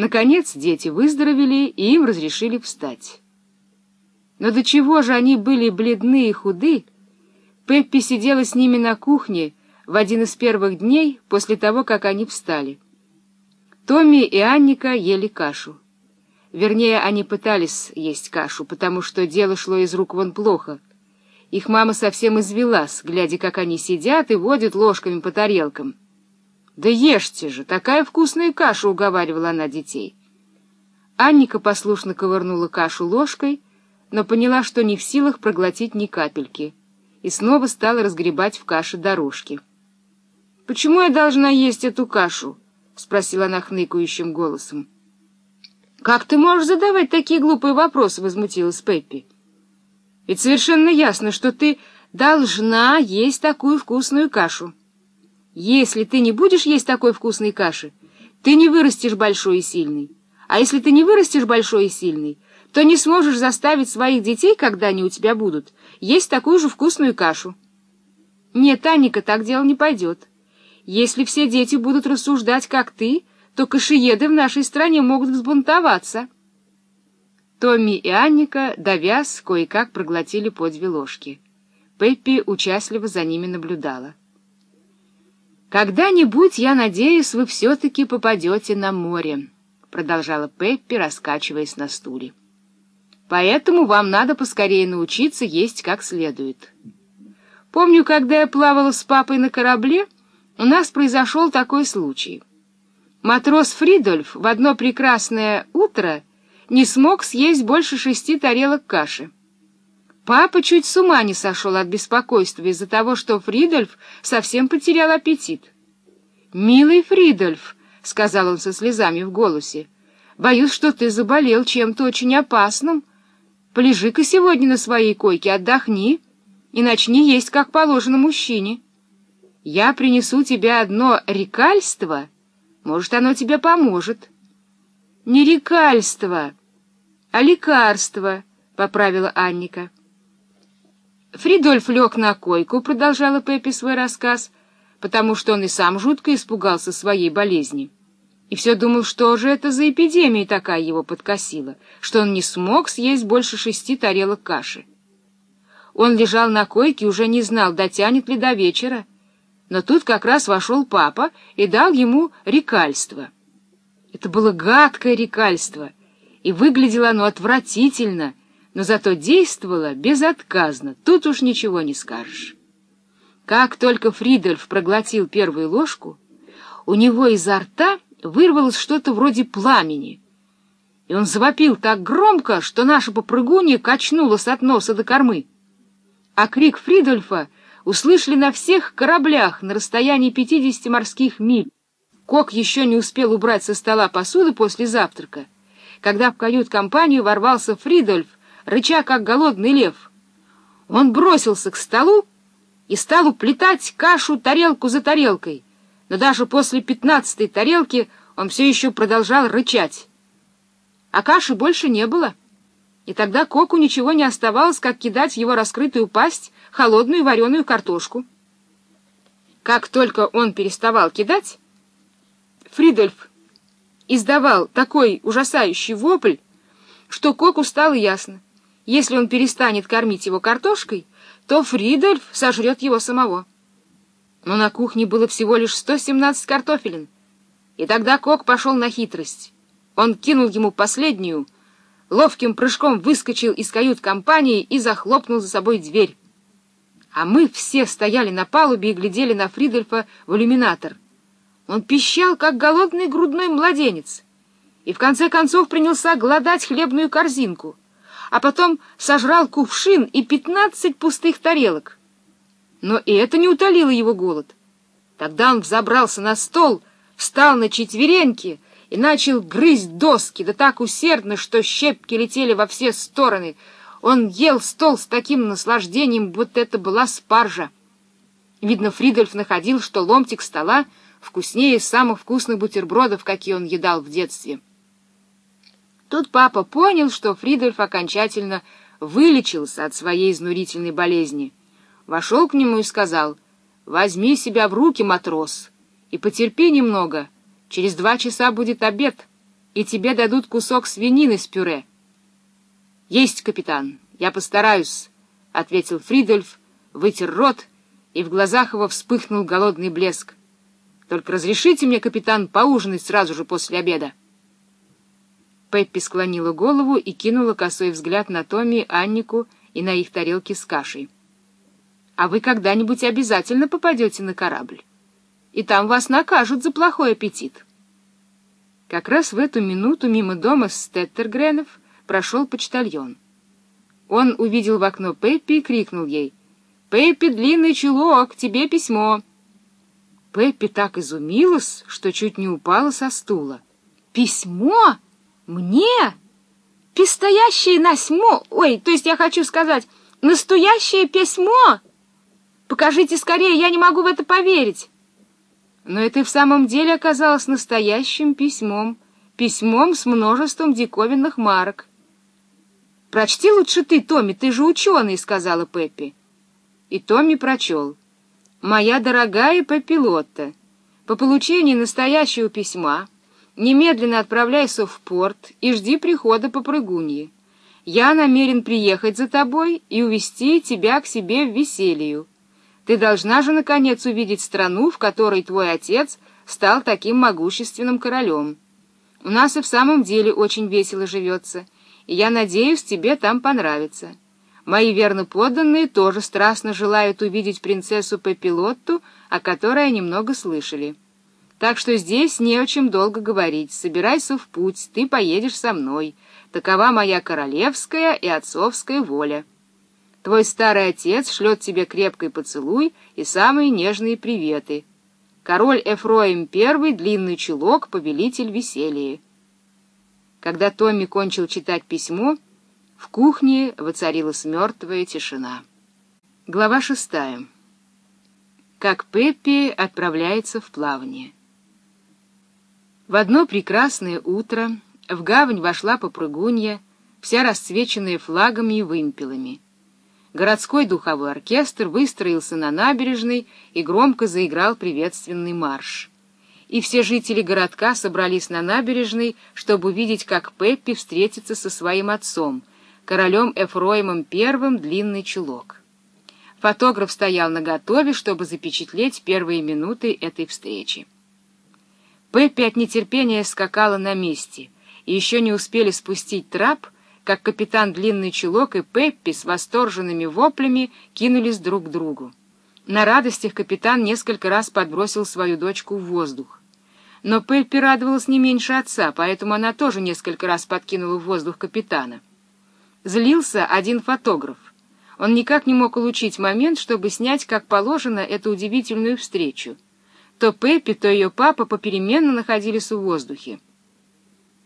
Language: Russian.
Наконец дети выздоровели, и им разрешили встать. Но до чего же они были бледны и худы, Пеппи сидела с ними на кухне в один из первых дней после того, как они встали. Томми и Анника ели кашу. Вернее, они пытались есть кашу, потому что дело шло из рук вон плохо. Их мама совсем извелась, глядя, как они сидят и водят ложками по тарелкам. «Да ешьте же, такая вкусная каша!» — уговаривала она детей. Анника послушно ковырнула кашу ложкой, но поняла, что не в силах проглотить ни капельки, и снова стала разгребать в каше дорожки. «Почему я должна есть эту кашу?» — спросила она хныкающим голосом. «Как ты можешь задавать такие глупые вопросы?» — возмутилась Пеппи. «Ведь совершенно ясно, что ты должна есть такую вкусную кашу. Если ты не будешь есть такой вкусной каши, ты не вырастешь большой и сильный. А если ты не вырастешь большой и сильный, то не сможешь заставить своих детей, когда они у тебя будут, есть такую же вкусную кашу. Нет, Анника, так дело не пойдет. Если все дети будут рассуждать, как ты, то кашиеды в нашей стране могут взбунтоваться. Томми и Анника, довяз, кое-как проглотили по две ложки. Пеппи участливо за ними наблюдала. «Когда-нибудь, я надеюсь, вы все-таки попадете на море», — продолжала Пеппи, раскачиваясь на стуле. «Поэтому вам надо поскорее научиться есть как следует. Помню, когда я плавала с папой на корабле, у нас произошел такой случай. Матрос Фридольф в одно прекрасное утро не смог съесть больше шести тарелок каши. Папа чуть с ума не сошел от беспокойства из-за того, что Фридольф совсем потерял аппетит. «Милый Фридольф», — сказал он со слезами в голосе, — «боюсь, что ты заболел чем-то очень опасным. Полежи-ка сегодня на своей койке, отдохни и начни есть, как положено мужчине. Я принесу тебе одно рекальство, может, оно тебе поможет». «Не рекальство, а лекарство», — поправила Анника. Фридольф лег на койку, продолжала Пеппи свой рассказ, потому что он и сам жутко испугался своей болезни. И все думал, что же это за эпидемия такая его подкосила, что он не смог съесть больше шести тарелок каши. Он лежал на койке и уже не знал, дотянет ли до вечера. Но тут как раз вошел папа и дал ему рекальство. Это было гадкое рекальство, и выглядело оно отвратительно — но зато действовала безотказно, тут уж ничего не скажешь. Как только Фридольф проглотил первую ложку, у него изо рта вырвалось что-то вроде пламени, и он завопил так громко, что наша попрыгунья качнулась от носа до кормы. А крик Фридольфа услышали на всех кораблях на расстоянии пятидесяти морских миль. Кок еще не успел убрать со стола посуду после завтрака, когда в кают-компанию ворвался Фридольф рыча, как голодный лев. Он бросился к столу и стал уплетать кашу тарелку за тарелкой, но даже после пятнадцатой тарелки он все еще продолжал рычать. А каши больше не было, и тогда Коку ничего не оставалось, как кидать в его раскрытую пасть холодную вареную картошку. Как только он переставал кидать, Фридольф издавал такой ужасающий вопль, что Коку стало ясно. Если он перестанет кормить его картошкой, то Фридольф сожрет его самого. Но на кухне было всего лишь 117 картофелин, и тогда Кок пошел на хитрость. Он кинул ему последнюю, ловким прыжком выскочил из кают-компании и захлопнул за собой дверь. А мы все стояли на палубе и глядели на Фридольфа в иллюминатор. Он пищал, как голодный грудной младенец, и в конце концов принялся гладать хлебную корзинку — а потом сожрал кувшин и пятнадцать пустых тарелок. Но и это не утолило его голод. Тогда он взобрался на стол, встал на четвереньки и начал грызть доски, да так усердно, что щепки летели во все стороны. Он ел стол с таким наслаждением, будто это была спаржа. Видно, Фридольф находил, что ломтик стола вкуснее самых вкусных бутербродов, какие он едал в детстве. Тут папа понял, что Фридольф окончательно вылечился от своей изнурительной болезни. Вошел к нему и сказал, «Возьми себя в руки, матрос, и потерпи немного, через два часа будет обед». и тебе дадут кусок свинины с пюре. — Есть, капитан, я постараюсь, — ответил Фридольф, вытер рот, и в глазах его вспыхнул голодный блеск. — Только разрешите мне, капитан, поужинать сразу же после обеда. Пеппи склонила голову и кинула косой взгляд на Томми, Аннику и на их тарелки с кашей. — А вы когда-нибудь обязательно попадете на корабль, и там вас накажут за плохой аппетит. Как раз в эту минуту мимо дома Стеттергренов прошел почтальон. Он увидел в окно Пеппи и крикнул ей «Пеппи, длинный чулок, тебе письмо!» Пеппи так изумилась, что чуть не упала со стула. «Письмо? Мне? Пистоящее насьмо? Ой, то есть я хочу сказать, настоящее письмо? Покажите скорее, я не могу в это поверить!» Но это и в самом деле оказалось настоящим письмом, письмом с множеством диковинных марок. «Прочти лучше ты, Томми, ты же ученый», — сказала Пеппи. И Томми прочел. «Моя дорогая Пеппи Лотта, по получении настоящего письма немедленно отправляйся в порт и жди прихода попрыгуньи. Я намерен приехать за тобой и увести тебя к себе в веселью. Ты должна же, наконец, увидеть страну, в которой твой отец стал таким могущественным королем. У нас и в самом деле очень весело живется» и я надеюсь, тебе там понравится. Мои верно подданные тоже страстно желают увидеть принцессу Пепилотту, о которой они много слышали. Так что здесь не о чем долго говорить. Собирайся в путь, ты поедешь со мной. Такова моя королевская и отцовская воля. Твой старый отец шлет тебе крепкий поцелуй и самые нежные приветы. Король Эфроим I, длинный чулок, повелитель веселья. Когда Томми кончил читать письмо, в кухне воцарилась мертвая тишина. Глава шестая. Как Пеппи отправляется в плавание. В одно прекрасное утро в гавань вошла попрыгунья, вся расцвеченная флагами и вымпелами. Городской духовой оркестр выстроился на набережной и громко заиграл приветственный марш и все жители городка собрались на набережной, чтобы увидеть, как Пеппи встретится со своим отцом, королем Эфроимом I Длинный Чулок. Фотограф стоял наготове, чтобы запечатлеть первые минуты этой встречи. Пеппи от нетерпения скакала на месте, и еще не успели спустить трап, как капитан Длинный Чулок и Пеппи с восторженными воплями кинулись друг к другу. На радостях капитан несколько раз подбросил свою дочку в воздух. Но Пеппи радовалась не меньше отца, поэтому она тоже несколько раз подкинула в воздух капитана. Злился один фотограф. Он никак не мог улучшить момент, чтобы снять, как положено, эту удивительную встречу. То Пеппи, то ее папа попеременно находились в воздухе.